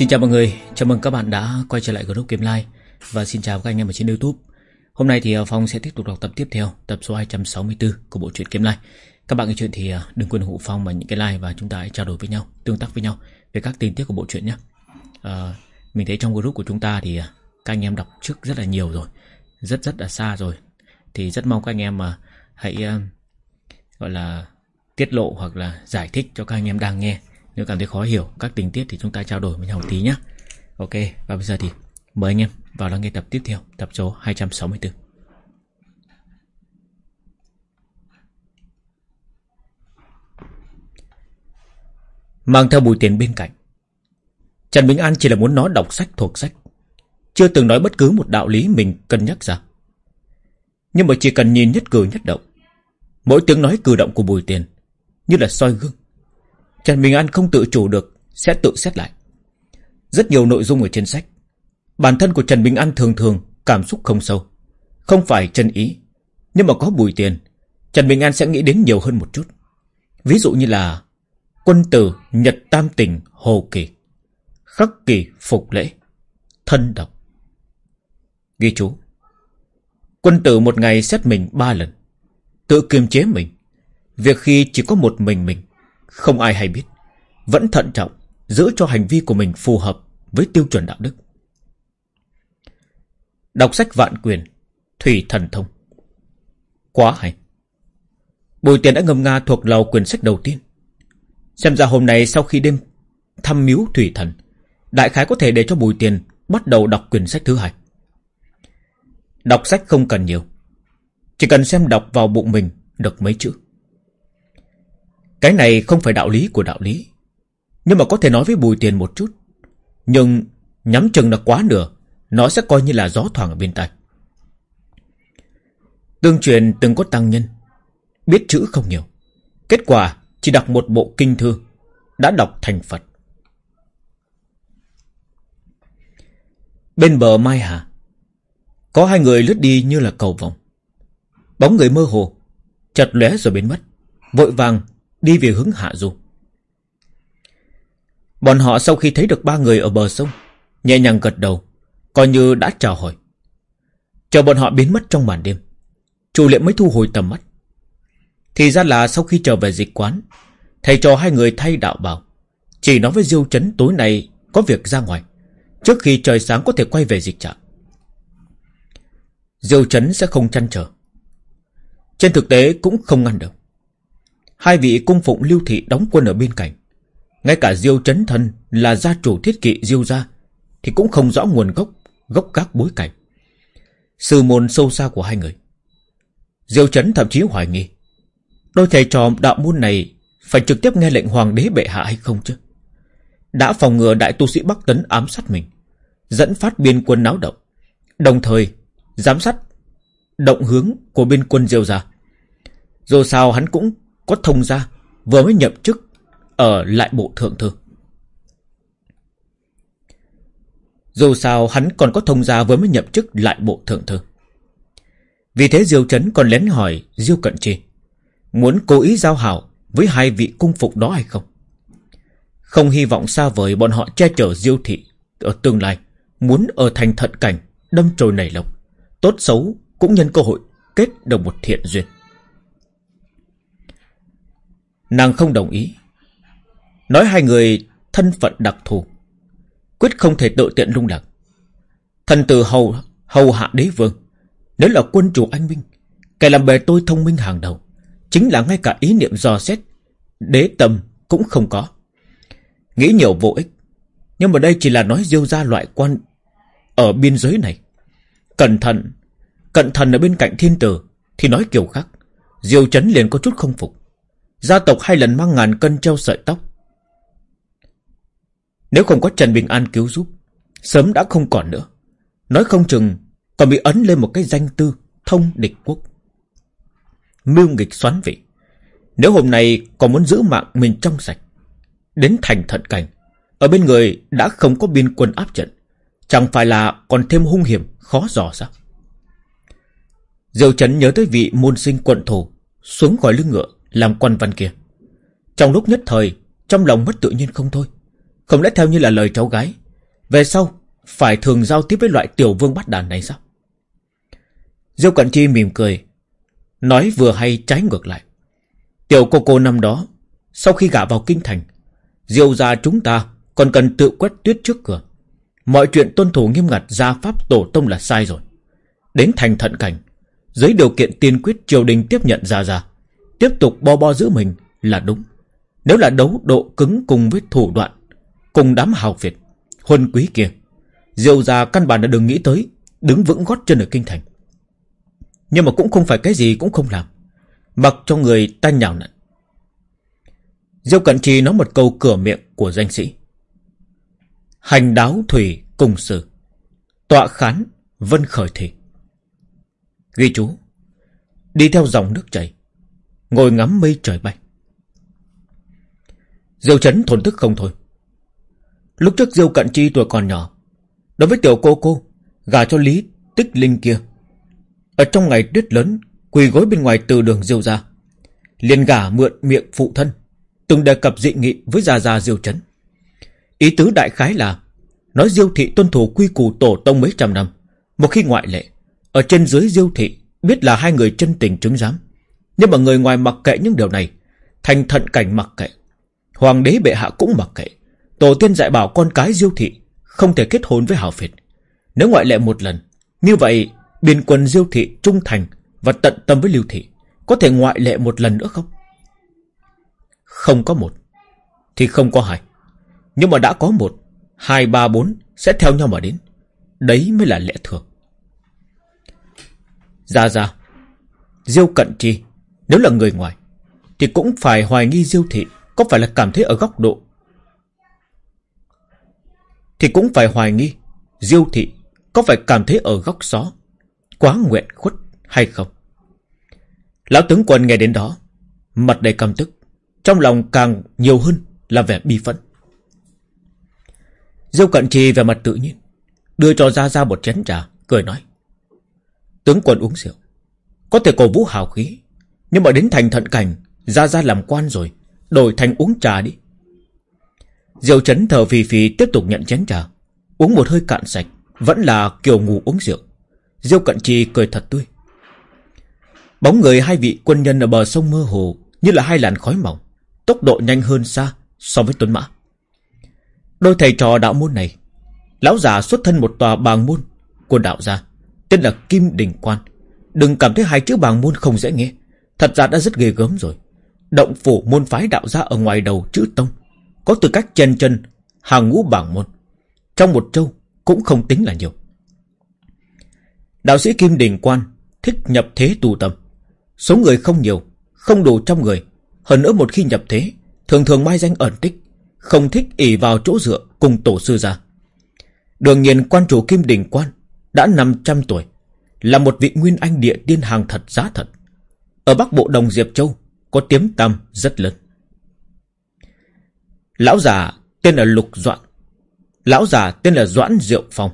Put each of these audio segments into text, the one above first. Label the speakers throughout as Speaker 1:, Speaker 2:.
Speaker 1: Xin chào mọi người, chào mừng các bạn đã quay trở lại group Kiếm Lai. Và xin chào các anh em ở trên Youtube. Hôm nay thì ờ, Phong sẽ tiếp tục đọc tập tiếp theo Tập số 264 của bộ truyện Kiếm Lai. Các bạn nghe chuyện thì ờ, đừng quên hộ Phong bằng những cái like Và chúng ta hãy trao đổi với nhau, tương tác với nhau Về các tình tiết của bộ truyện nhé. À, Mình thấy trong group của chúng ta thì Các anh em đọc trước rất là nhiều rồi Rất rất là xa rồi. Thì rất mong các anh em mà hãy Gọi là tiết lộ hoặc là giải thích cho các anh em đang nghe nếu cảm thấy khó hiểu các tình tiết thì chúng ta trao đổi với nhau một tí nhé. Ok, và bây giờ thì mời anh em vào lắng nghe tập tiếp theo, tập số 264. Mang theo bùi tiền bên cạnh. Trần Bình An chỉ là muốn nó đọc sách thuộc sách. Chưa từng nói bất cứ một đạo lý mình cân nhắc ra. Nhưng mà chỉ cần nhìn nhất cử nhất động. Mỗi tiếng nói cử động của bùi tiền như là soi gương Trần Bình An không tự chủ được, Sẽ tự xét lại. Rất nhiều nội dung ở trên sách. Bản thân của Trần Bình An thường thường Cảm xúc không sâu. Không phải chân ý, Nhưng mà có bùi tiền, Trần Bình An sẽ nghĩ đến nhiều hơn một chút. Ví dụ như là Quân tử Nhật Tam Tình Hồ Kỳ, Khắc Kỳ Phục Lễ, Thân độc. Ghi chú. Quân tử một ngày xét mình ba lần, Tự kiềm chế mình. Việc khi chỉ có một mình mình không ai hay biết, Vẫn thận trọng Giữ cho hành vi của mình phù hợp Với tiêu chuẩn đạo đức. Đọc sách vạn quyền, Thủy thần thông. Quá hay. Bùi tiền đã ngâm nga thuộc lầu quyển sách đầu tiên. Xem ra hôm nay sau khi đêm Thăm miếu thủy thần, Đại khái có thể để cho bùi tiền Bắt đầu đọc quyển sách thứ hai. Đọc sách không cần nhiều, Chỉ cần xem đọc vào bụng mình Được mấy chữ cái này không phải đạo lý của đạo lý. Nhưng mà có thể nói với Bùi Tiền một chút. Nhưng nhắm chừng là quá nửa, Nó sẽ coi như là gió thoảng ở bên tai. Tương truyền từng có tăng nhân, Biết chữ không nhiều. Kết quả chỉ đọc một bộ kinh thư, Đã đọc thành Phật. Bên bờ Mai Hà, Có hai người lướt đi như là cầu vòng Bóng người mơ hồ Chật lóe rồi biến mất, Vội vàng Đi về hướng hạ du. Bọn họ sau khi thấy được ba người ở bờ sông, Nhẹ nhàng gật đầu, Coi như đã chào hỏi. Chờ bọn họ biến mất trong màn đêm Chủ liệm mới thu hồi tầm mắt. Thì ra là sau khi trở về dịch quán, Thầy cho hai người thay đạo bảo, Chỉ nói với Diêu Trấn tối nay Có việc ra ngoài, Trước khi trời sáng có thể quay về dịch trạm. Diêu Trấn sẽ không chăn trở. Trên thực tế cũng không ngăn được. Hai vị cung phụng lưu thị đóng quân ở bên cạnh. Ngay cả Diêu Trấn Thân Là gia chủ thiết kỵ Diêu gia Thì cũng không rõ nguồn gốc Gốc các bối cảnh. Sư môn sâu xa của hai người. Diêu Trấn thậm chí hoài nghi, Đôi thầy trò đạo môn này Phải trực tiếp nghe lệnh hoàng đế bệ hạ hay không chứ? Đã phòng ngừa đại tu sĩ Bắc Tấn ám sát mình, Dẫn phát biên quân náo động, Đồng thời Giám sát Động hướng của biên quân Diêu gia. Dù sao hắn cũng có thông gia, vừa mới nhậm chức ở lại bộ thượng thư. Dù sao hắn còn có thông gia vừa mới nhậm chức lại bộ thượng thư. Vì thế Diêu Trấn còn lén hỏi Diêu Cận chi muốn cố ý giao hảo với hai vị cung phục đó hay không. Không hy vọng xa vời bọn họ che chở Diêu Thị ở tương lai, muốn ở thành thận cảnh, đâm trồi nảy lộc, tốt xấu cũng nhân cơ hội kết được một thiện duyên. Nàng không đồng ý. Nói hai người thân phận đặc thù, Quyết không thể tự tiện lung lạc. Thần tử hầu hầu hạ đế vương, Nếu là quân chủ anh minh, Kẻ làm bề tôi thông minh hàng đầu, Chính là ngay cả ý niệm dò xét, Đế tâm cũng không có. Nghĩ nhiều vô ích, Nhưng mà đây chỉ là nói diêu ra loại quan Ở biên giới này. Cẩn thận Cẩn thận ở bên cạnh thiên tử Thì nói kiểu khác, Diêu chấn liền có chút không phục. Gia tộc hai lần mang ngàn cân treo sợi tóc. Nếu không có Trần Bình An cứu giúp, Sớm đã không còn nữa. Nói không chừng, còn bị ấn lên một cái danh tư Thông địch quốc. Mưu nghịch xoắn vị. Nếu hôm nay còn muốn giữ mạng mình trong sạch, Đến thành thận cảnh, Ở bên người đã không có biên quân áp trận, Chẳng phải là còn thêm hung hiểm Khó dò sao? Diệu Trấn nhớ tới vị môn sinh quận thủ, Xuống khỏi lưng ngựa làm quan văn kia. Trong lúc nhất thời, trong lòng mất tự nhiên không thôi. Không lẽ theo như là lời cháu gái, Về sau Phải thường giao tiếp với loại tiểu vương bắt đàn này sao Diêu Cận Chi mỉm cười Nói vừa hay trái ngược lại Tiểu cô cô năm đó Sau khi gả vào kinh thành Diêu gia chúng ta còn cần tự quét tuyết trước cửa Mọi chuyện tuân thủ nghiêm ngặt gia pháp tổ tông là sai rồi Đến thành thận cảnh Dưới điều kiện tiên quyết triều đình tiếp nhận ra ra Tiếp tục bo bo giữ mình là đúng. Nếu là đấu độ cứng cùng với thủ đoạn, Cùng đám hào Việt, Huân quý kia, Diêu già căn bản đã đừng nghĩ tới, Đứng vững gót chân ở kinh thành. Nhưng mà cũng không phải cái gì cũng không làm, Mặc cho người ta nhào nặn. Diêu Cận Trì nói một câu cửa miệng của danh sĩ. Hành đáo thủy cùng sự, Tọa khán vân khởi thị. Ghi chú, Đi theo dòng nước chảy. Ngồi ngắm mây trời bay. Diêu chấn thổn thức không thôi. Lúc trước Diêu Cận Chi tuổi còn nhỏ, Đối với tiểu cô cô Gà cho Lý Tích Linh kia. Ở trong ngày tuyết lớn, Quỳ gối bên ngoài từ đường Diêu ra liền gà mượn miệng phụ thân, Từng đề cập dị nghị với già già Diêu Chấn. Ý tứ đại khái là, Nói Diêu Thị tuân thủ quy củ tổ tông mấy trăm năm, Một khi ngoại lệ, Ở trên dưới Diêu Thị Biết là hai người chân tình chứng giám. Nhưng mà người ngoài mặc kệ những điều này. Thành thận cảnh mặc kệ. Hoàng đế bệ hạ cũng mặc kệ. Tổ tiên dạy bảo con cái Diêu Thị, Không thể kết hôn với Hảo phiệt Nếu ngoại lệ một lần, Như vậy biên quân Diêu Thị trung thành Và tận tâm với Lưu Thị, Có thể ngoại lệ một lần nữa không? Không có một, Thì không có hai. Nhưng mà đã có một, Hai, ba, bốn sẽ theo nhau mà đến. Đấy mới là lẽ thường. Ra ra Diêu cận chi nếu là người ngoài, Thì cũng phải hoài nghi diêu thị Có phải là cảm thấy ở góc độ. Thì cũng phải hoài nghi Diêu thị Có phải cảm thấy ở góc xó Quá nguyện khuất hay không. Lão tướng quân nghe đến đó, Mặt đầy căm tức, Trong lòng càng nhiều hơn là vẻ bi phẫn. Diêu cận trì về mặt tự nhiên, Đưa cho Gia Gia một chén trà, Cười nói, Tướng quân uống rượu, Có thể cổ vũ hào khí nhưng mà đến thành thận cảnh ra ra làm quan rồi, Đổi thành uống trà đi. Diệu chấn thở phì phì tiếp tục nhận chén trà. Uống một hơi cạn sạch, Vẫn là kiểu ngủ uống rượu. Diêu cận trì cười thật tươi. Bóng người hai vị quân nhân ở bờ sông mơ hồ Như là hai làn khói mỏng, Tốc độ nhanh hơn xa so với tuấn mã. Đôi thầy trò đạo môn này, Lão già xuất thân một tòa bàng môn Của đạo gia, Tên là Kim Đình Quan. Đừng cảm thấy hai chữ bàng môn không dễ nghe. Thật ra đã rất ghê gớm rồi. Động phủ môn phái đạo gia ở ngoài đầu chữ tông Có tư cách chen chân Hàng ngũ bảng môn. Trong một châu cũng không tính là nhiều. Đạo sĩ Kim Đình Quan Thích nhập thế tu tâm. Số người không nhiều Không đủ trăm người. Hơn nữa một khi nhập thế Thường thường mai danh ẩn tích không thích ỉ vào chỗ dựa cùng tổ sư ra. Đương nhiên quan chủ Kim Đình Quan đã 500 tuổi, là một vị nguyên anh địa tiên hàng thật giá thật. Ở Bắc Bộ Đồng Diệp Châu có tiếng tăm rất lớn. Lão già tên là Lục Doãn. Lão già tên là Doãn Diệu Phong.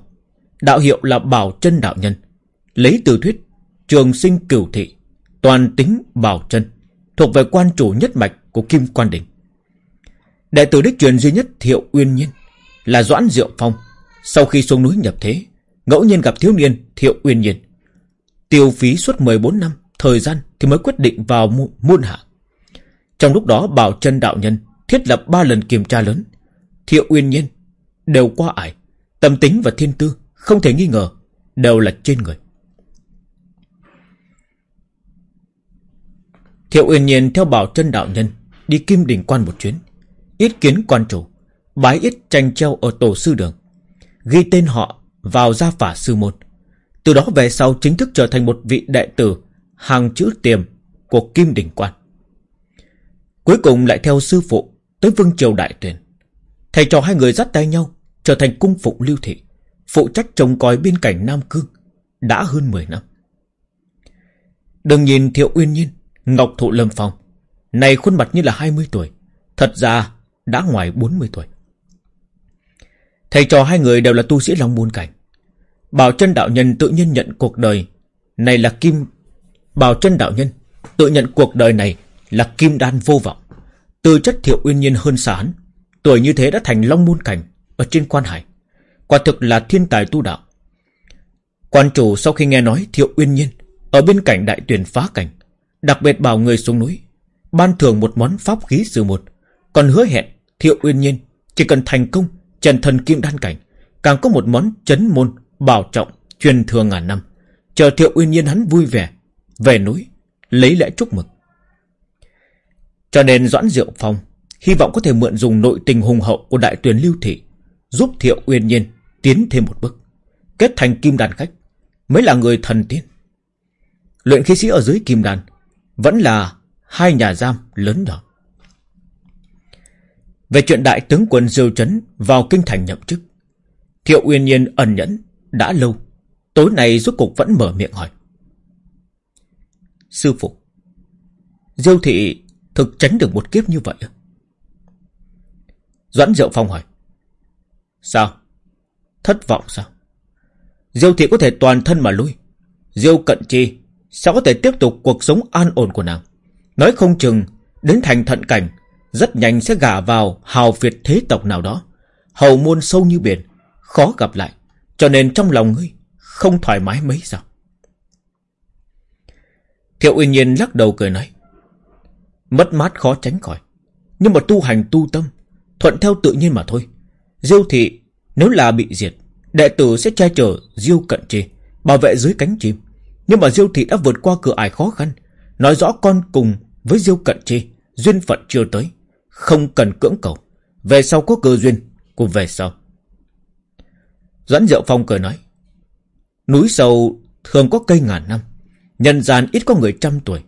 Speaker 1: Đạo hiệu là Bảo chân Đạo Nhân. Lấy từ thuyết trường sinh cửu thị, toàn tính Bảo chân thuộc về quan chủ nhất mạch của Kim Quan Đình. Đệ tử đích truyền duy nhất Thiệu Uyên Nhiên là Doãn Diệu Phong. Sau khi xuống núi nhập thế, ngẫu nhiên gặp thiếu niên Thiệu Uyên Nhiên. Tiêu phí suốt 14 năm thời gian thì mới quyết định vào muôn hạ. Trong lúc đó Bảo chân Đạo Nhân thiết lập ba lần kiểm tra lớn. Thiệu Uyên Nhiên đều qua ải, tâm tính và thiên tư không thể nghi ngờ đều là trên người. Thiệu Uyên Nhiên theo Bảo chân Đạo Nhân đi Kim Đình Quan một chuyến. Ít kiến quan chủ Bái ít tranh treo ở tổ sư đường Ghi tên họ vào gia phả sư môn Từ đó về sau chính thức trở thành một vị đệ tử Hàng chữ tiềm của Kim Đình Quan Cuối cùng lại theo sư phụ Tới Vương Triều Đại Tuyền. Thầy trò hai người dắt tay nhau Trở thành cung phụng lưu thị, Phụ trách trông coi biên cảnh Nam Cương, Đã hơn 10 năm Đừng nhìn Thiệu Uyên Nhiên, Ngọc Thụ Lâm Phong, Này khuôn mặt như là 20 tuổi, Thật ra đã ngoài 40 tuổi. Thầy trò hai người đều là tu sĩ Long Môn Cảnh. Bảo chân đạo nhân tự nhiên nhận cuộc đời, này là kim... Bảo chân đạo nhân, tự nhận cuộc đời này là kim đan vô vọng. Tư chất thiệu uyên nhiên hơn xa hắn. Tuổi như thế đã thành Long Môn Cảnh ở trên quan hải. Quả thực là thiên tài tu đạo Quan chủ sau khi nghe nói Thiệu Uyên Nhiên Ở bên cạnh đại tuyển phá cảnh, Đặc biệt bảo người xuống núi, Ban thưởng một món pháp khí sư một, Còn hứa hẹn Thiệu Uyên Nhiên Chỉ cần thành công Trần thần kim đan cảnh, Càng có một món chấn môn Bảo trọng Truyền thừa ngàn năm Chờ Thiệu Uyên Nhiên hắn vui vẻ về núi, Lấy lễ chúc mừng. Cho nên Doãn Diệu Phong Hy vọng có thể mượn dùng nội tình hùng hậu Của đại tuyển lưu thị Giúp Thiệu Uyên Nhiên tiến thêm một bước, Kết thành kim Đàn khách, Mới là người thần tiên. Luyện khí sĩ ở dưới kim Đàn Vẫn là hai nhà giam lớn đó Về chuyện đại tướng quân Diêu Trấn Vào kinh thành nhậm chức, Thiệu Uyên Nhiên ẩn nhẫn Đã lâu, Tối nay rốt cục vẫn mở miệng hỏi. Sư phụ, Diêu thị thực tránh được một kiếp như vậy? Doãn Diệu Phong hỏi. Sao? Thất vọng sao? Diêu thị có thể toàn thân mà lui. Diêu cận chi Sao có thể tiếp tục cuộc sống an ổn của nàng. Nói không chừng, Đến thành thận cảnh, Rất nhanh sẽ gả vào hào việt thế tộc nào đó. Hầu môn sâu như biển, Khó gặp lại. Cho nên trong lòng ngươi Không thoải mái mấy sao? Thiệu Uyên Nhiên lắc đầu cười nói, Mất mát khó tránh khỏi, Nhưng mà tu hành tu tâm, Thuận theo tự nhiên mà thôi. Diêu thị nếu là bị diệt, Đệ tử sẽ che chở Diêu cận trì, Bảo vệ dưới cánh chim. Nhưng mà Diêu thị đã vượt qua cửa ải khó khăn, Nói rõ con cùng với Diêu cận trì, Duyên phận chưa tới, Không cần cưỡng cầu. Về sau có cơ duyên Cùng về sau. Doãn Diệu Phong cười nói, Núi sâu thường có cây ngàn năm Nhân gian ít có người trăm tuổi.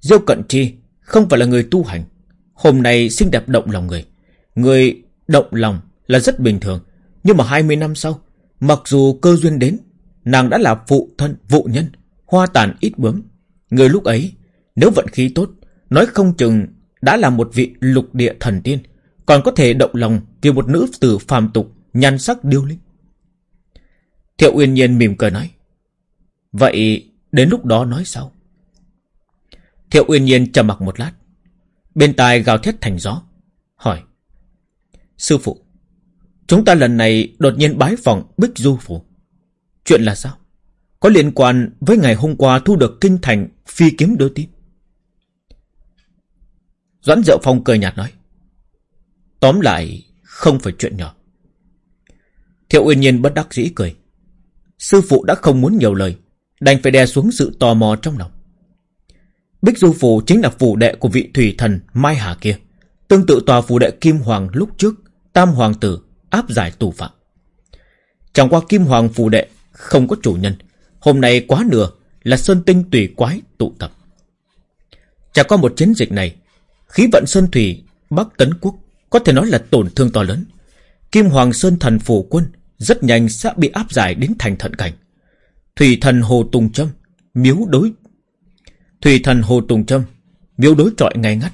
Speaker 1: Diêu cận chi không phải là người tu hành. Hôm nay xinh đẹp động lòng người. Người động lòng là rất bình thường. Nhưng mà 20 năm sau Mặc dù cơ duyên đến Nàng đã là phụ thân, vụ nhân Hoa tàn ít bướm. Người lúc ấy nếu vận khí tốt Nói không chừng đã là một vị lục địa thần tiên Còn có thể động lòng Vì một nữ tử phàm tục Nhan sắc điêu linh. Thiệu Uyên Nhiên mỉm cười nói Vậy đến lúc đó nói sau. Thiệu Uyên Nhiên trầm mặc một lát. Bên tai gào thét thành gió. Hỏi, Sư phụ, Chúng ta lần này đột nhiên bái phòng Bích Du Phủ. Chuyện là sao? Có liên quan với ngày hôm qua thu được kinh thành Phi kiếm đưa tin? Doãn Diệu Phong cười nhạt nói, Tóm lại, không phải chuyện nhỏ. Thiệu Uyên Nhiên bất đắc dĩ cười, Sư phụ đã không muốn nhiều lời. Đành phải đè xuống sự tò mò trong lòng. Bích Du Phủ chính là phủ đệ của vị thủy thần Mai Hà kia, Tương tự tòa phủ đệ Kim Hoàng lúc trước, Tam Hoàng tử áp giải tù phạm. Chẳng qua Kim Hoàng phủ đệ Không có chủ nhân, Hôm nay quá nửa là Sơn Tinh tùy quái tụ tập. Chả qua một chiến dịch này, Khí vận Sơn Thủy, Bắc Tấn Quốc Có thể nói là tổn thương to lớn. Kim Hoàng Sơn thần phủ quân Rất nhanh sẽ bị áp giải đến thành thận cảnh. Thủy thần Hồ Tùng Trâm, Miếu đối. Thủy thần Hồ Tùng Trâm, Miếu đối trọi ngay ngắt.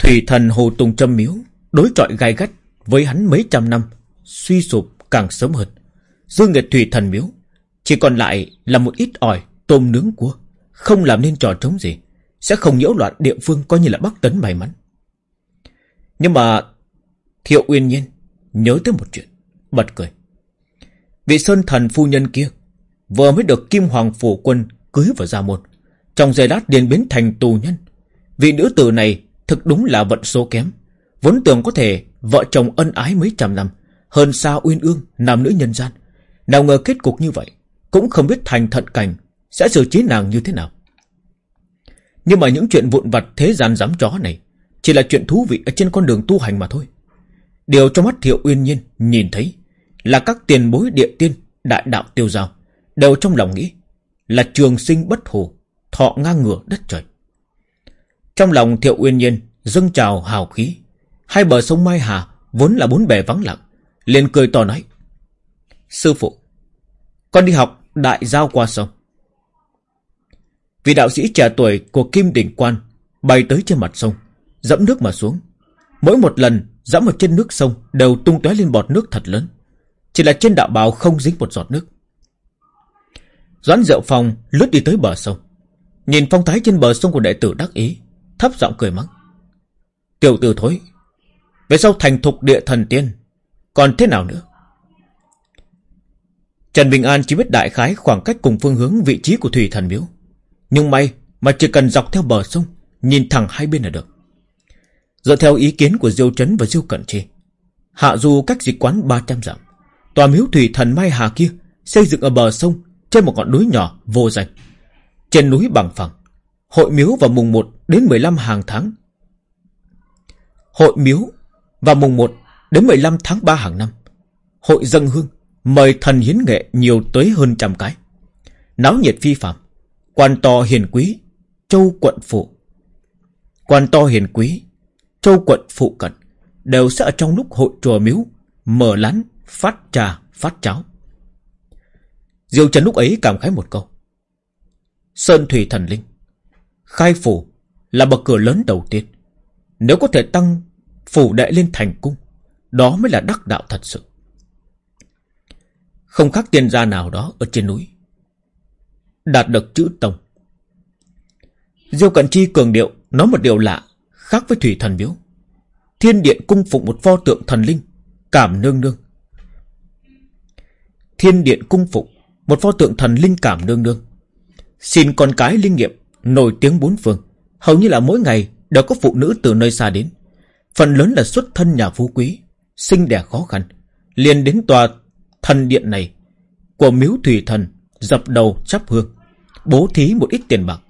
Speaker 1: Thủy thần Hồ Tùng Trâm miếu Đối trọi gai gắt Với hắn mấy trăm năm, Suy sụp càng sớm hơn. Dương Nguyệt Thủy thần miếu Chỉ còn lại là một ít ỏi Tôm nướng cua, Không làm nên trò trống gì, Sẽ không nhiễu loạn địa phương coi như là Bắc Tấn may mắn. Nhưng mà Thiệu Uyên Nhiên Nhớ tới một chuyện, Bật cười. Vị sơn thần phu nhân kia, Vừa mới được Kim Hoàng Phủ Quân cưới vào gia môn, Trong giây lát điền biến thành tù nhân. Vị nữ tử này thực đúng là vận số kém, Vốn tưởng có thể Vợ chồng ân ái mấy trăm năm, Hơn xa uyên ương nam nữ nhân gian. Nào ngờ kết cục như vậy, Cũng không biết thành thận cảnh Sẽ xử trí nàng như thế nào. Nhưng mà những chuyện vụn vặt thế gian dám chó này Chỉ là chuyện thú vị ở trên con đường tu hành mà thôi. Điều trong mắt Thiệu Uyên Nhiên nhìn thấy là các tiền bối địa tiên Đại đạo tiêu giao. Đều trong lòng nghĩ Là trường sinh bất hồ, Thọ ngang ngửa đất trời. Trong lòng Thiệu Uyên Nhiên dâng trào hào khí. Hai bờ sông Mai Hà Vốn là bốn bề vắng lặng, liền cười to nói, Sư phụ, Con đi học đại giao qua sông. Vị đạo sĩ trẻ tuổi của Kim Đỉnh Quan Bay tới trên mặt sông, Dẫm nước mà xuống. Mỗi một lần dẫm ở trên nước sông Đều tung tóe lên bọt nước thật lớn. Chỉ là trên đạo bào không dính một giọt nước Doãn Diệu Phong lướt đi tới bờ sông Nhìn phong thái trên bờ sông của đệ tử đắc ý Thấp giọng cười mắng Tiểu tử thối Về sau thành thục địa thần tiên Còn thế nào nữa Trần Bình An chỉ biết đại khái khoảng cách cùng phương hướng vị trí của thủy thần miếu. Nhưng may mà chỉ cần dọc theo bờ sông, nhìn thẳng hai bên là được. Dựa theo ý kiến của Diêu Trấn và Diêu Cận Chi, hạ du cách dịch quán 300 dặm, tòa miếu thủy thần Mai Hà kia xây dựng ở bờ sông trên một ngọn núi nhỏ vô danh. Trên núi bằng phẳng, hội miếu vào mùng 1 đến 15 hàng tháng. Hội miếu vào mùng 1 đến 15 tháng 3 hàng năm. Hội dân hương mời thần hiến nghệ nhiều tới hơn trăm cái. Náo nhiệt phi phạm, quan to hiền quý, châu quận phụ. Quan to hiền quý, châu quận phụ cận đều sẽ ở trong lúc hội chùa miếu mở lán phát trà phát cháo. Diêu Trần lúc ấy cảm khái một câu. Sơn Thủy Thần Linh Khai phủ là bậc cửa lớn đầu tiên. Nếu có thể tăng phủ đệ lên thành cung, đó mới là đắc đạo thật sự. Không khác tiên gia nào đó ở trên núi. Đạt được chữ tông. Diêu Cận Chi cường điệu nói một điều lạ, khác với Thủy Thần Miếu. Thiên Điện cung phụng một pho tượng thần linh, cảm nương nương. Thiên Điện cung phụng một pho tượng thần linh cảm nương nương. Xin con cái linh nghiệm, nổi tiếng bốn phương. Hầu như là mỗi ngày đều có phụ nữ từ nơi xa đến. Phần lớn là xuất thân nhà phú quý, sinh đẻ khó khăn. liền đến tòa thần điện này của miếu thủy thần dập đầu chắp hương. Bố thí một ít tiền bạc.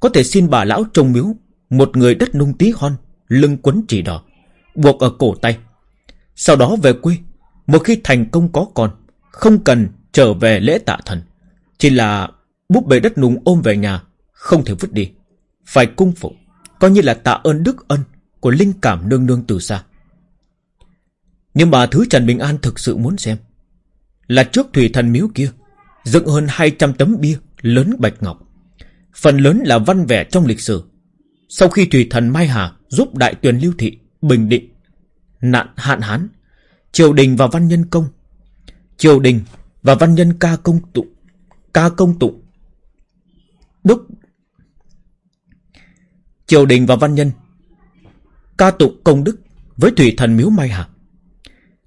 Speaker 1: Có thể xin bà lão trông miếu một người đất nung tí hon, lưng quấn chỉ đỏ, buộc ở cổ tay. Sau đó về quê, một khi thành công có con, không cần trở về lễ tạ thần. Chỉ là búp bê đất nung ôm về nhà, không thể vứt đi. Phải cung phụng, coi như là tạ ơn đức ân của linh cảm nương nương từ xa. Nhưng mà thứ Trần Bình An thực sự muốn xem là trước thủy thần miếu kia dựng hơn 200 tấm bia lớn bạch ngọc. Phần lớn là văn vẻ trong lịch sử. Sau khi thủy thần Mai Hà giúp đại tuyền lưu thị bình định nạn hạn hán, triều đình và văn nhân công, triều đình và văn nhân ca công tụng, ca công tụng, đức, triều đình và văn nhân ca tụng công đức với thủy thần miếu Mai Hà.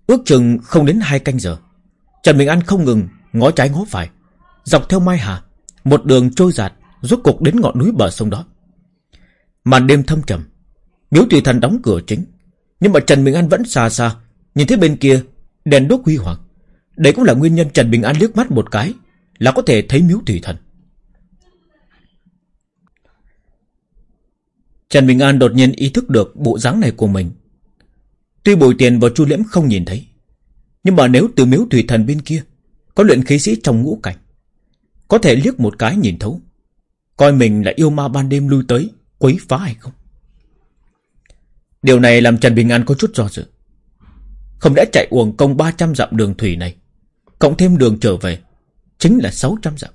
Speaker 1: Ước chừng không đến hai canh giờ, Trần Bình An không ngừng ngó trái ngó phải, dọc theo Mai Hà, một đường trôi giạt, rốt cục đến ngọn núi bờ sông đó. Màn đêm thâm trầm, miếu thủy thần đóng cửa chính, nhưng mà Trần Bình An vẫn xa xa, nhìn thấy bên kia đèn đốt huy hoàng. Đây cũng là nguyên nhân Trần Bình An liếc mắt một cái là có thể thấy miếu thủy thần. Trần Bình An đột nhiên ý thức được bộ dáng này của mình. Tuy bồi tiền vào chu liễm không nhìn thấy, nhưng mà nếu từ miếu thủy thần bên kia có luyện khí sĩ trong ngũ cảnh, có thể liếc một cái nhìn thấu, coi mình là yêu ma ban đêm lui tới, quấy phá hay không. Điều này làm Trần Bình An có chút do dự. Không lẽ chạy uổng công 300 dặm đường thủy này, cộng thêm đường trở về, chính là 600 dặm.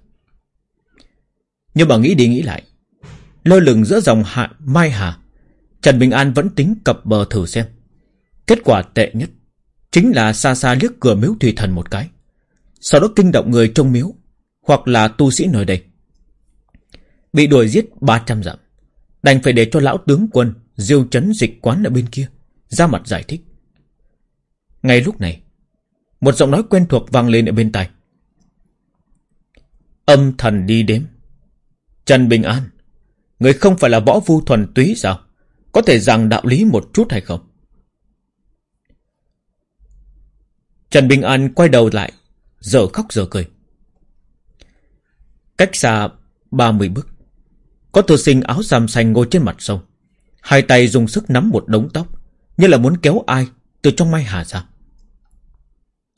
Speaker 1: Nhưng mà nghĩ đi nghĩ lại, lơ lửng giữa dòng hạ Mai Hà, Trần Bình An vẫn tính cập bờ thử xem. Kết quả tệ nhất, chính là xa xa liếc cửa miếu thủy thần một cái. Sau đó kinh động người trong miếu, hoặc là tu sĩ nơi đây. Bị đuổi giết 300 dặm, đành phải để cho lão tướng quân diêu chấn dịch quán ở bên kia, ra mặt giải thích. Ngay lúc này, một giọng nói quen thuộc vang lên ở bên tai. Âm thần đi đếm. Trần Bình An, người không phải là võ vu thuần túy sao? Có thể rằng đạo lý một chút hay không? Trần Bình An quay đầu lại, giờ khóc giờ cười. Cách xa 30 bước, có thư sinh áo xàm xanh ngồi trên mặt sông. Hai tay dùng sức nắm một đống tóc, như là muốn kéo ai từ trong mai hà ra.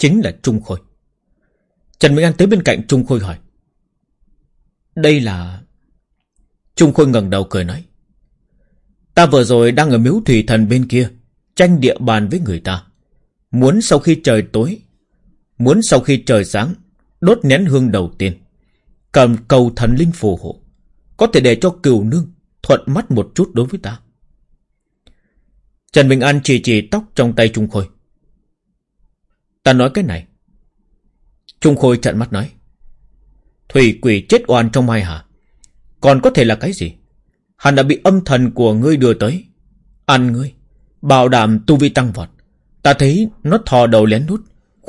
Speaker 1: Chính là Trung Khôi. Trần Minh An tới bên cạnh Trung Khôi hỏi. Đây là... Trung Khôi ngẩng đầu cười nói. Ta vừa rồi đang ở miếu thủy thần bên kia, tranh địa bàn với người ta. Muốn sau khi trời tối, muốn sau khi trời sáng, đốt nén hương đầu tiên. Cầm cầu thần linh phù hộ, có thể để cho cừu nương thuận mắt một chút đối với ta. Trần Bình An chỉ chỉ tóc trong tay Trung Khôi. Ta nói cái này. Trung Khôi trận mắt nói. Thủy quỷ chết oan trong mai hả? Còn có thể là cái gì? Hắn đã bị âm thần của ngươi đưa tới. Ăn ngươi. Bảo đảm tu vi tăng vọt. Ta thấy nó thò đầu lén nút.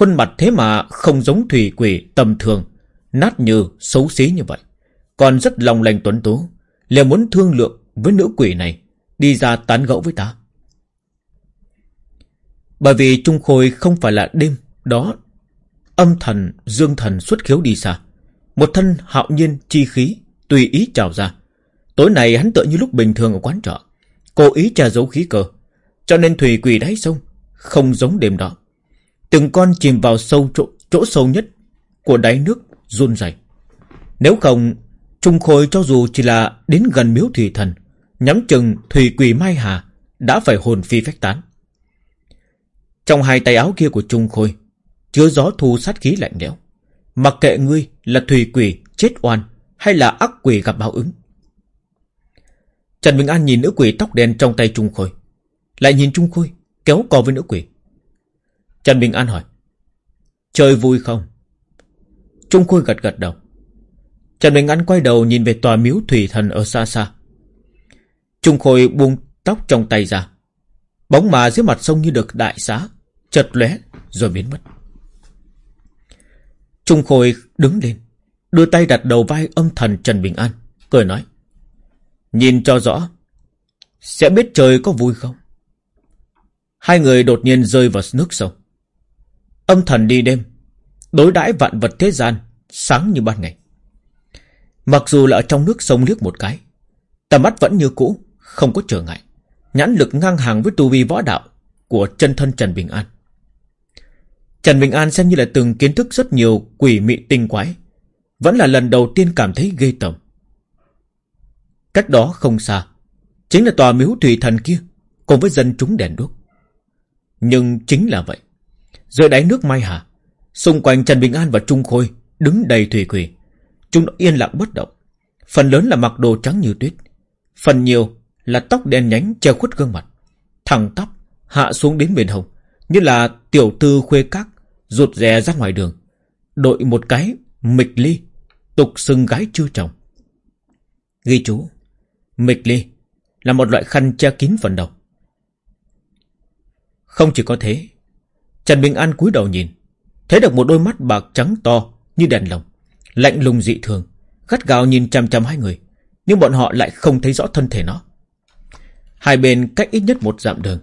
Speaker 1: Khuôn mặt thế mà không giống thủy quỷ tầm thường Nát như xấu xí như vậy Còn rất lòng lành tuấn tú liền muốn thương lượng với nữ quỷ này Đi ra tán gẫu với ta bởi vì Trung Khôi không phải là đêm Đó Âm thần, dương thần xuất khiếu đi xa. Một thân hạo nhiên chi khí Tùy ý trào ra. Tối nay hắn tựa như lúc bình thường ở quán trọ Cố ý trà giấu khí cơ. Cho nên thủy quỷ đáy sông Không giống đêm đó. Từng con chìm vào sâu chỗ, chỗ sâu nhất Của đáy nước run rẩy. Nếu không Trung Khôi cho dù chỉ là đến gần miếu thủy thần Nhắm chừng thủy quỷ Mai Hà Đã phải hồn phi phách tán. Trong hai tay áo kia của Trung Khôi, Chứa gió thu sát khí lạnh lẽo. Mặc kệ ngươi là thủy quỷ, chết oan, Hay là ác quỷ gặp báo ứng. Trần Bình An nhìn nữ quỷ tóc đen trong tay Trung Khôi, Lại nhìn Trung Khôi, Kéo co với nữ quỷ. Trần Bình An hỏi, Chơi vui không? Trung Khôi gật gật đầu. Trần Bình An quay đầu nhìn về tòa miếu thủy thần ở xa xa. Trung Khôi buông tóc trong tay ra Bóng mà dưới mặt sông như được đại xá Chật lóe rồi biến mất. Trung Khôi đứng lên, Đưa tay đặt đầu vai âm thần Trần Bình An, Cười nói, Nhìn cho rõ, Sẽ biết trời có vui không? Hai người đột nhiên rơi vào nước sông. Âm thần đi đêm, Đối đãi vạn vật thế gian Sáng như ban ngày. Mặc dù là ở trong nước sông liếc một cái, Tầm mắt vẫn như cũ, Không có trở ngại. Nhãn lực ngang hàng với tu vi võ đạo Của chân thân Trần Bình An. Trần Bình An xem như là từng kiến thức rất nhiều quỷ mị tinh quái, Vẫn là lần đầu tiên cảm thấy ghê tởm. Cách đó không xa, Chính là tòa miếu thủy thần kia Cùng với dân chúng đèn đuốc. Nhưng chính là vậy, Dưới đáy nước Mai Hà, Xung quanh Trần Bình An và Trung Khôi Đứng đầy thủy quỷ, Chúng nó yên lặng bất động. Phần lớn là mặc đồ trắng như tuyết, Phần nhiều là tóc đen nhánh che khuất gương mặt, Thẳng tóc hạ xuống đến bên hông, Như là tiểu tư khuê các, Rụt rè ra ngoài đường, Đội một cái mịch ly, Tục xưng gái chưa chồng. Ghi chú, Mịch ly Là một loại khăn che kín phần đầu. Không chỉ có thế, Trần Bình An cúi đầu nhìn, Thấy được một đôi mắt bạc trắng to Như đèn lồng, Lạnh lùng dị thường, Gắt gao nhìn chăm chăm hai người, Nhưng bọn họ lại không thấy rõ thân thể nó. Hai bên cách ít nhất một dặm đường.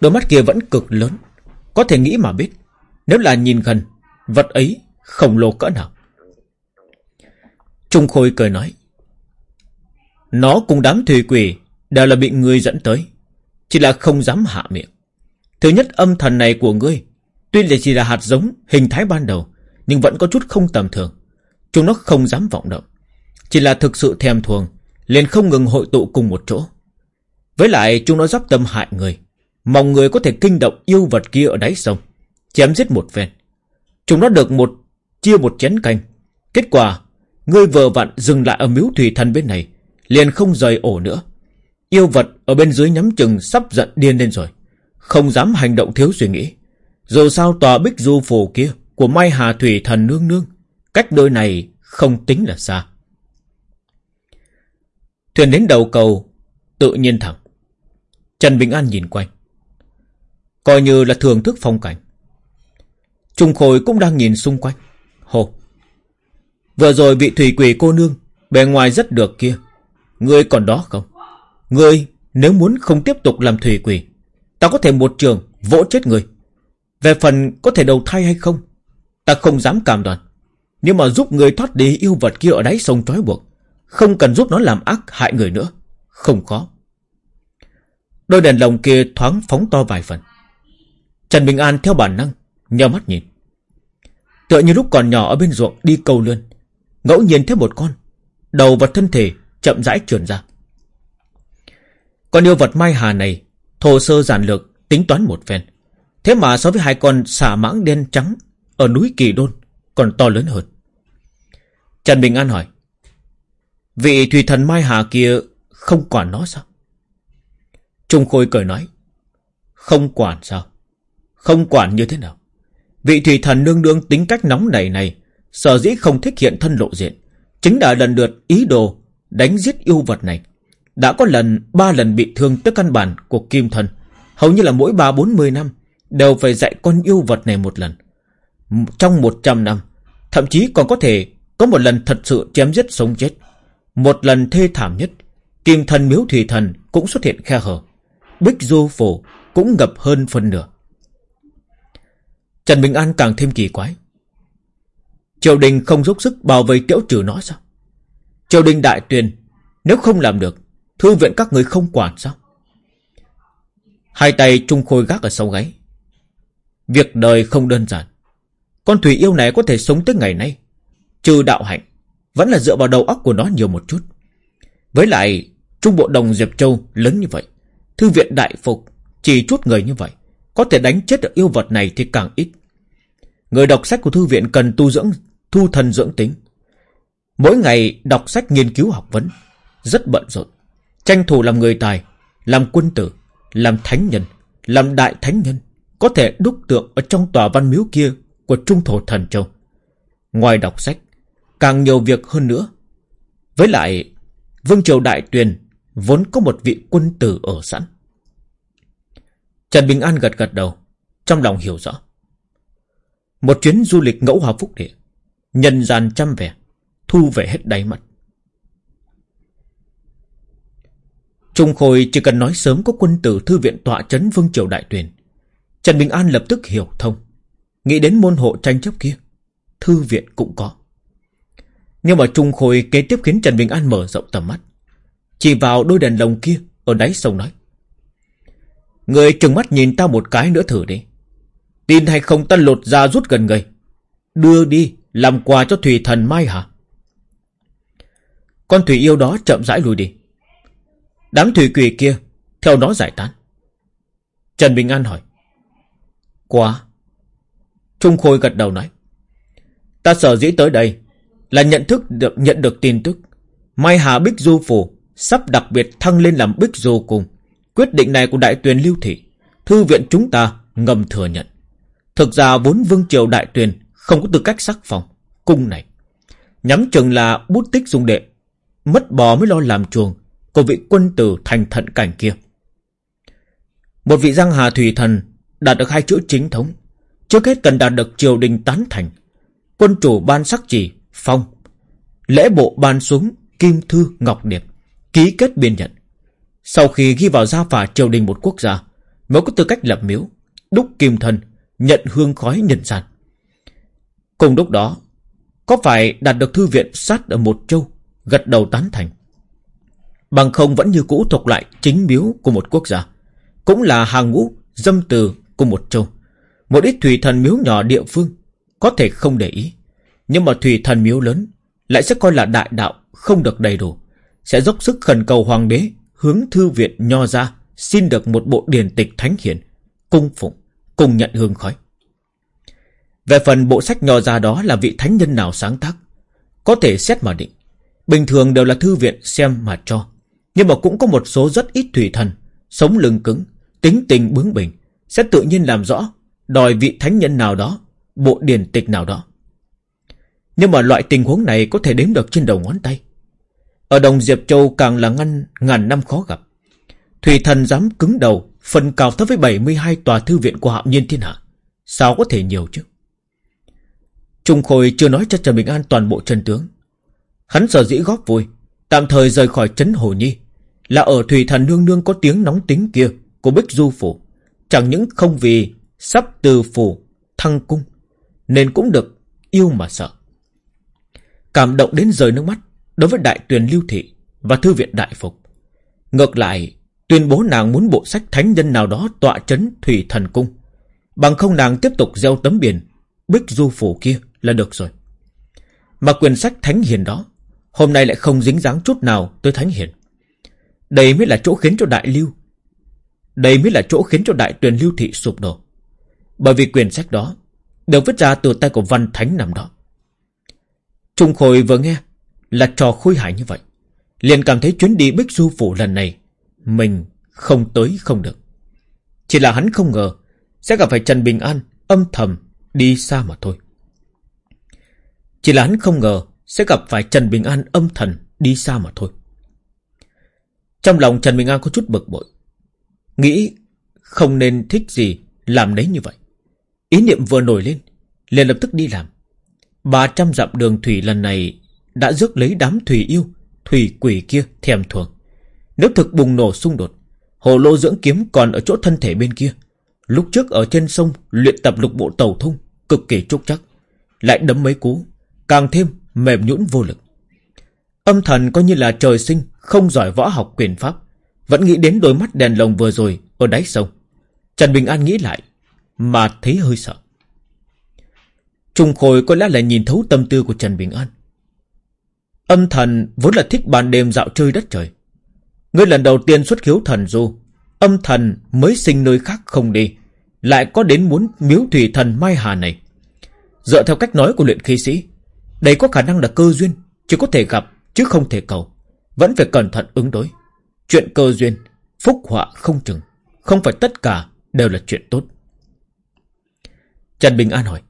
Speaker 1: Đôi mắt kia vẫn cực lớn. Có thể nghĩ mà biết, Nếu là nhìn gần, Vật ấy khổng lồ cỡ nào? Trung Khôi cười nói, Nó cùng đám thủy quỷ Đều là bị ngươi dẫn tới, Chỉ là không dám hạ miệng. Thứ nhất âm thần này của ngươi, Tuy là chỉ là hạt giống hình thái ban đầu, Nhưng vẫn có chút không tầm thường. Chúng nó không dám vọng động, Chỉ là thực sự thèm thuồng, liền không ngừng hội tụ cùng một chỗ. Với lại chúng nó dốc tâm hại người. Mong người có thể kinh động yêu vật kia ở đáy sông. Chém giết một phen. Chúng nó được một, Chia một chén canh. Kết quả Ngươi vừa vặn dừng lại ở miếu thủy thần bên này, Liền không rời ổ nữa. Yêu vật ở bên dưới nhắm chừng Sắp giận điên lên rồi. Không dám hành động thiếu suy nghĩ. Dù sao tòa bích du phù kia Của Mai Hà Thủy thần nương nương, Cách đôi này không tính là xa. Thuyền đến đầu cầu, Tự nhiên thẳng. Trần Bình An nhìn quanh. Coi như là thưởng thức phong cảnh. Trung Khôi cũng đang nhìn xung quanh. Hồ. Vừa rồi vị thủy quỷ cô nương, Bề ngoài rất được kia. Ngươi còn đó không? Ngươi nếu muốn không tiếp tục làm thủy quỷ, Ta có thể một trường vỗ chết người Về phần có thể đầu thai hay không, Ta không dám cảm đoan. Nhưng mà giúp người thoát đi yêu vật kia ở đáy sông trói buộc, Không cần giúp nó làm ác hại người nữa, Không khó. Đôi đèn lồng kia thoáng phóng to vài phần. Trần Bình An theo bản năng, nheo mắt nhìn. Tựa như lúc còn nhỏ ở bên ruộng đi câu lươn, Ngẫu nhiên thấy một con, Đầu và thân thể chậm rãi trườn ra. Con yêu vật mai hà này, Thô sơ giản lược, tính toán một phen. Thế mà so với hai con xà mãng đen trắng Ở núi Kỳ Đôn Còn to lớn hơn. Trần Bình An hỏi, Vị thủy thần Mai Hà kia Không quản nó sao? Trung Khôi cười nói, Không quản sao, Không quản như thế nào. Vị thủy thần nương nương tính cách nóng nảy này, Sở dĩ không thích hiện thân lộ diện, Chính là lần lượt ý đồ Đánh giết yêu vật này. Đã có lần, ba lần bị thương tới căn bản của kim thần, Hầu như là mỗi ba bốn mươi năm Đều phải dạy con yêu vật này một lần. Trong 100 năm, Thậm chí còn có thể Có một lần thật sự chém giết sống chết. Một lần thê thảm nhất, Kim thần miếu thủy thần cũng xuất hiện khe hở. Bích du phủ cũng ngập hơn phần nửa. Trần Bình An càng thêm kỳ quái. Triều đình không dốc sức bảo vệ tiểu trừ nó sao? Triều đình đại tuyền, Nếu không làm được, Thư viện các người không quản sao? Hai tay trung khôi gác ở sau gáy. Việc đời không đơn giản. Con thủy yêu này có thể sống tới ngày nay. Trừ đạo hạnh, Vẫn là dựa vào đầu óc của nó nhiều một chút. Với lại, Trung bộ đồng Diệp Châu lớn như vậy Thư viện đại phục Chỉ chút người như vậy, Có thể đánh chết được yêu vật này thì càng ít. Người đọc sách của thư viện cần tu dưỡng, Thu thần dưỡng tính. Mỗi ngày đọc sách nghiên cứu học vấn, Rất bận rộn. Tranh thủ làm người tài, Làm quân tử, Làm thánh nhân, Làm đại thánh nhân, Có thể đúc tượng ở trong tòa văn miếu kia Của Trung Thổ Thần Châu. Ngoài đọc sách, Càng nhiều việc hơn nữa. Với lại, Vương Triều Đại Tuyền Vốn có một vị quân tử ở sẵn. Trần Bình An gật gật đầu, Trong lòng hiểu rõ. Một chuyến du lịch ngẫu hòa phúc địa, Nhân gian trăm vẻ, Thu về hết đáy mắt. Trung Khôi chỉ cần nói sớm có quân tử thư viện tọa chấn Vương Triều Đại Tuyền, Trần Bình An lập tức hiểu thông. Nghĩ đến môn hộ tranh chấp kia, Thư viện cũng có. Nhưng mà Trung Khôi kế tiếp khiến Trần Bình An mở rộng tầm mắt. Chỉ vào đôi đèn lồng kia, Ở đáy sông nói. Người trừng mắt nhìn ta một cái nữa thử đi. Tin hay không ta lột ra rút gần người. Đưa đi, Làm quà cho thủy thần Mai hả? Con thủy yêu đó chậm rãi lùi đi. Đám thủy quỷ kia, Theo nó giải tán. Trần Bình An hỏi. Quá. Trung Khôi gật đầu nói. Ta sợ dĩ tới đây Là nhận thức được, nhận được tin tức. Mai Hà Bích Du Phủ Sắp đặc biệt thăng lên làm Bích Du Cung Quyết định này của đại tuyền lưu thị, Thư viện chúng ta ngầm thừa nhận. Thực ra vốn vương triều đại tuyền Không có tư cách sắc phòng Cung này. Nhắm chừng là bút tích dùng đệ Mất bò mới lo làm chuồng Của vị quân tử thành thận cảnh kia. Một vị giang hà thủy thần Đạt được hai chữ chính thống, Trước hết cần đạt được triều đình tán thành, Quân chủ ban sắc chỉ Phong, Lễ bộ ban xuống Kim Thư Ngọc Điệp. Ký kết biên nhận. Sau khi ghi vào gia phả triều đình một quốc gia, Mới có tư cách lập miếu, Đúc kim thân, Nhận hương khói nhân gian. Cùng lúc đó, Có phải đạt được thư viện sát ở một châu, Gật đầu tán thành. Bằng không vẫn như cũ thuộc lại chính miếu của một quốc gia, Cũng là hàng ngũ Dâm từ của một châu. Một ít thủy thần miếu nhỏ địa phương Có thể không để ý, Nhưng mà thủy thần miếu lớn Lại sẽ coi là đại đạo không được đầy đủ. Sẽ dốc sức khẩn cầu hoàng đế hướng thư viện nho ra xin được một bộ điển tịch thánh hiển, cung phụng, cùng nhận hương khói. Về phần bộ sách nho ra đó là vị thánh nhân nào sáng tác, có thể xét mà định. Bình thường đều là thư viện xem mà cho, nhưng mà cũng có một số rất ít thủy thần, sống lưng cứng, tính tình bướng bỉnh, sẽ tự nhiên làm rõ, đòi vị thánh nhân nào đó, bộ điển tịch nào đó. Nhưng mà loại tình huống này có thể đếm được trên đầu ngón tay. Ở đồng Diệp Châu càng là ngăn ngàn năm khó gặp. Thủy thần dám cứng đầu, phần cao thấp với 72 tòa thư viện của hạm nhiên thiên hạ. Sao có thể nhiều chứ? Trung Khôi chưa nói cho Trần Bình An toàn bộ chân tướng. Hắn sở dĩ góp vui, tạm thời rời khỏi trấn Hồ Nhi, là ở Thủy Thần Nương Nương có tiếng nóng tính kia của Bích Du Phủ. Chẳng những không vì sắp từ phủ thăng cung, nên cũng được yêu mà sợ. Cảm động đến rời nước mắt, đối với đại tuyền lưu thị và thư viện đại phục. Ngược lại, tuyên bố nàng muốn bộ sách thánh nhân nào đó tọa chấn thủy thần cung. Bằng không nàng tiếp tục gieo tấm biển, bích du phủ kia là được rồi. Mà quyền sách thánh hiền đó, hôm nay lại không dính dáng chút nào tới thánh hiền. Đây mới là chỗ khiến cho đại lưu. Đây mới là chỗ khiến cho đại tuyền lưu thị sụp đổ. Bởi vì quyền sách đó được viết ra từ tay của văn thánh nằm đó. Trung Khôi vừa nghe là trò khôi hài như vậy. Liền cảm thấy chuyến đi Bích Du Phủ lần này, mình không tới không được. Chỉ là hắn không ngờ, sẽ gặp phải Trần Bình An âm thầm đi xa mà thôi. Chỉ là hắn không ngờ, sẽ gặp phải Trần Bình An âm thần đi xa mà thôi. Trong lòng Trần Bình An có chút bực bội. Nghĩ không nên thích gì làm đấy như vậy. Ý niệm vừa nổi lên, liền lập tức đi làm. 300 dặm đường thủy lần này đã rước lấy đám thủy yêu, thủy quỷ kia thèm thuồng. Nếu thực bùng nổ xung đột, hồ lô dưỡng kiếm còn ở chỗ thân thể bên kia. Lúc trước ở trên sông luyện tập lục bộ tàu thung, cực kỳ trúc chắc. Lại đấm mấy cú, càng thêm mềm nhũn vô lực. Âm thần coi như là trời sinh, không giỏi võ học quyền pháp. Vẫn nghĩ đến đôi mắt đèn lồng vừa rồi ở đáy sông. Trần Bình An nghĩ lại, mà thấy hơi sợ. Trung Khôi có lẽ là nhìn thấu tâm tư của Trần Bình An. Âm thần vốn là thích ban đêm dạo chơi đất trời. Ngươi lần đầu tiên xuất khiếu thần du, âm thần mới sinh nơi khác không đi, lại có đến muốn miếu thủy thần Mai Hà này. Dựa theo cách nói của luyện khí sĩ, đây có khả năng là cơ duyên, chỉ có thể gặp, chứ không thể cầu. Vẫn phải cẩn thận ứng đối. Chuyện cơ duyên, phúc họa không chừng, không phải tất cả đều là chuyện tốt. Trần Bình An hỏi.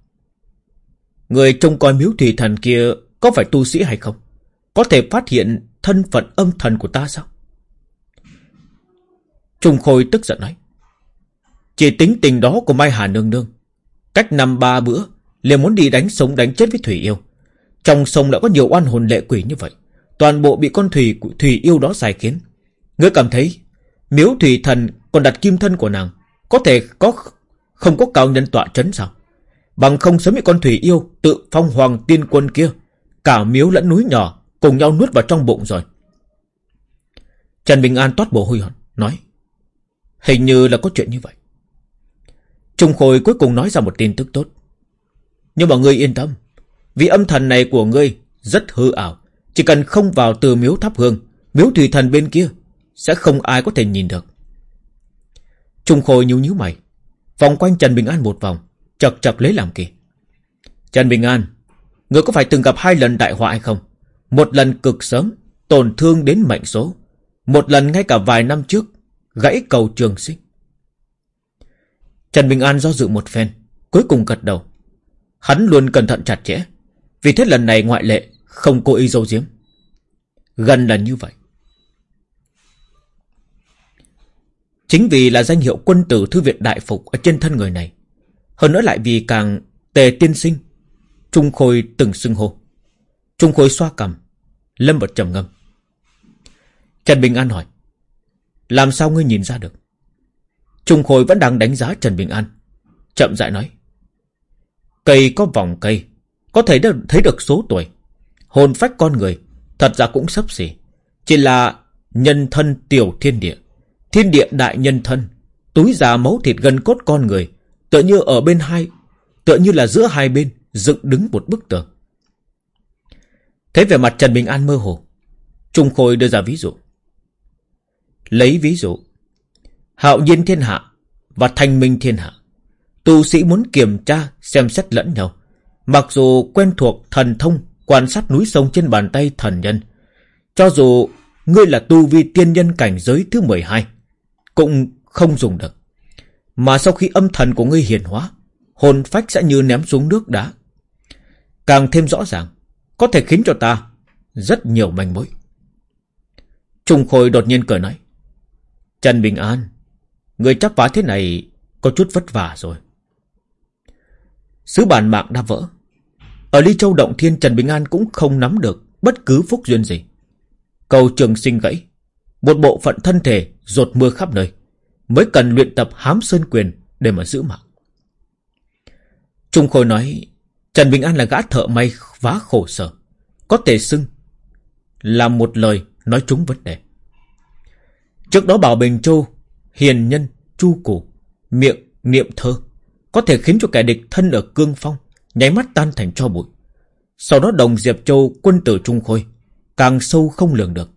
Speaker 1: Người trông coi miếu thủy thần kia có phải tu sĩ hay không? Có thể phát hiện thân phận âm thần của ta sao? Trung Khôi tức giận nói. Chỉ tính tình đó của Mai Hà Nương Nương. Cách năm ba bữa, liền muốn đi đánh sống đánh chết với Thủy Yêu. Trong sông đã có nhiều oan hồn lệ quỷ như vậy. Toàn bộ bị con Thủy Thủy Yêu đó xài kiến. Ngươi cảm thấy, miếu Thủy Thần còn đặt kim thân của nàng, có thể có không có cao nhân tọa chấn sao? Bằng không sớm bị con Thủy Yêu tự phong hoàng tiên quân kia, cả miếu lẫn núi nhỏ cùng nhau nuốt vào trong bụng rồi. Trần Bình An toát bộ hôi hồn, nói. Hình như là có chuyện như vậy. Trung Khôi cuối cùng nói ra một tin tức tốt. Nhưng mà ngươi yên tâm. Vì âm thần này của ngươi rất hư ảo. Chỉ cần không vào từ miếu thắp hương, miếu thủy thần bên kia, sẽ không ai có thể nhìn được. Trung Khôi nhíu nhíu mày. Vòng quanh Trần Bình An một vòng, chật chật lấy làm kỳ. Trần Bình An, ngươi có phải từng gặp hai lần đại họa hay không? Một lần cực sớm, tổn thương đến mệnh số. Một lần ngay cả vài năm trước, gãy cầu trường sinh. Trần Bình An do dự một phen, cuối cùng gật đầu. Hắn luôn cẩn thận chặt chẽ, vì thế lần này ngoại lệ, không cố ý dâu diếm. Gần là như vậy. Chính vì là danh hiệu quân tử thư viện đại phục ở trên thân người này. Hơn nữa lại vì càng tề tiên sinh, Trung Khôi từng xưng hô. Trung Khôi xoa cầm, lâm bật trầm ngâm. Trần Bình An hỏi. Làm sao ngươi nhìn ra được? Trung Khôi vẫn đang đánh giá Trần Bình An. Chậm rãi nói. Cây có vòng cây, có thể đã thấy được số tuổi. Hồn phách con người, thật ra cũng sấp xỉ. Chỉ là nhân thân tiểu thiên địa. Thiên địa đại nhân thân, túi già máu thịt gần cốt con người, tựa như ở bên hai, tựa như là giữa hai bên, dựng đứng một bức tường. Thế về mặt Trần Bình An mơ hồ, Trung Khôi đưa ra ví dụ. Lấy ví dụ, hạo nhiên thiên hạ và thanh minh thiên hạ. Tu sĩ muốn kiểm tra, xem xét lẫn nhau. Mặc dù quen thuộc thần thông, quan sát núi sông trên bàn tay thần nhân. Cho dù ngươi là tu vi tiên nhân cảnh giới thứ 12, cũng không dùng được. Mà sau khi âm thần của ngươi hiền hóa, hồn phách sẽ như ném xuống nước đá. Càng thêm rõ ràng, có thể khiến cho ta rất nhiều manh mối. Trung Khôi đột nhiên cười nói. Trần Bình An, người chấp vá thế này có chút vất vả rồi. Sứ bản mạng đã vỡ. Ở Ly Châu Động Thiên Trần Bình An cũng không nắm được bất cứ phúc duyên gì. Cầu trường sinh gãy. Một bộ phận thân thể rột mưa khắp nơi. Mới cần luyện tập hám sơn quyền để mà giữ mạng. Trung Khôi nói Trần Bình An là gã thợ may vá khổ sở. Có thể xưng là một lời nói trúng vấn đề. Trước đó Bảo Bình Châu, hiền nhân, chu củ, miệng, niệm thơ, có thể khiến cho kẻ địch thân ở cương phong, nháy mắt tan thành cho bụi. Sau đó đồng Diệp Châu quân tử Trung Khôi, càng sâu không lường được.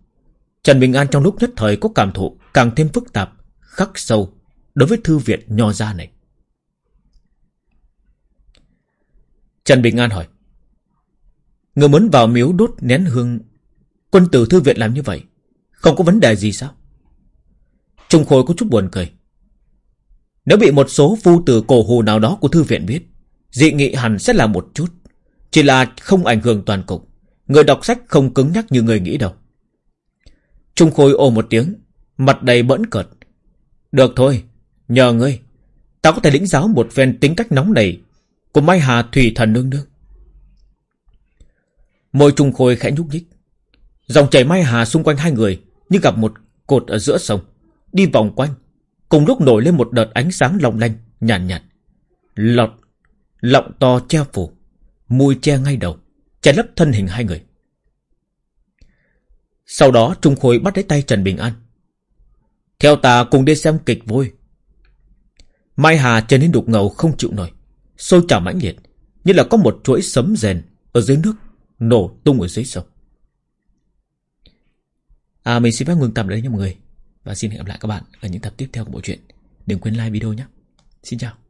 Speaker 1: Trần Bình An trong lúc nhất thời có cảm thụ càng thêm phức tạp, khắc sâu đối với thư viện nho gia này. Trần Bình An hỏi. Người muốn vào miếu đốt nén hương, quân tử thư viện làm như vậy, không có vấn đề gì sao? Trung Khôi có chút buồn cười. Nếu bị một số phu tử cổ hù nào đó của thư viện biết, dị nghị hẳn sẽ là một chút. Chỉ là không ảnh hưởng toàn cục. Người đọc sách không cứng nhắc như người nghĩ đâu. Trung Khôi ồ một tiếng, mặt đầy bẫn cợt. Được thôi, nhờ ngươi. Ta có thể lĩnh giáo một phen tính cách nóng này của Mai Hà Thủy Thần Nương Nương. Môi Trung Khôi khẽ nhúc nhích. Dòng chảy Mai Hà xung quanh hai người Như gặp một cột ở giữa sông Đi vòng quanh Cùng lúc nổi lên một đợt ánh sáng long lanh Nhàn nhạt, nhạt. Lọt Lọng to che phủ Mùi che ngay đầu Che lấp thân hình hai người. Sau đó Trung Khôi bắt lấy tay Trần Bình An. Theo ta cùng đi xem kịch vui. Mai Hà trở nên đục ngầu không chịu nổi. Sôi trào mãnh liệt, Như là có một chuỗi sấm rèn Ở dưới nước Nổ tung ở dưới sông. À mình xin phép ngừng tập đấy nha mọi người. Và xin hẹn gặp lại các bạn ở những tập tiếp theo của bộ truyện. Đừng quên like video nhé. Xin chào.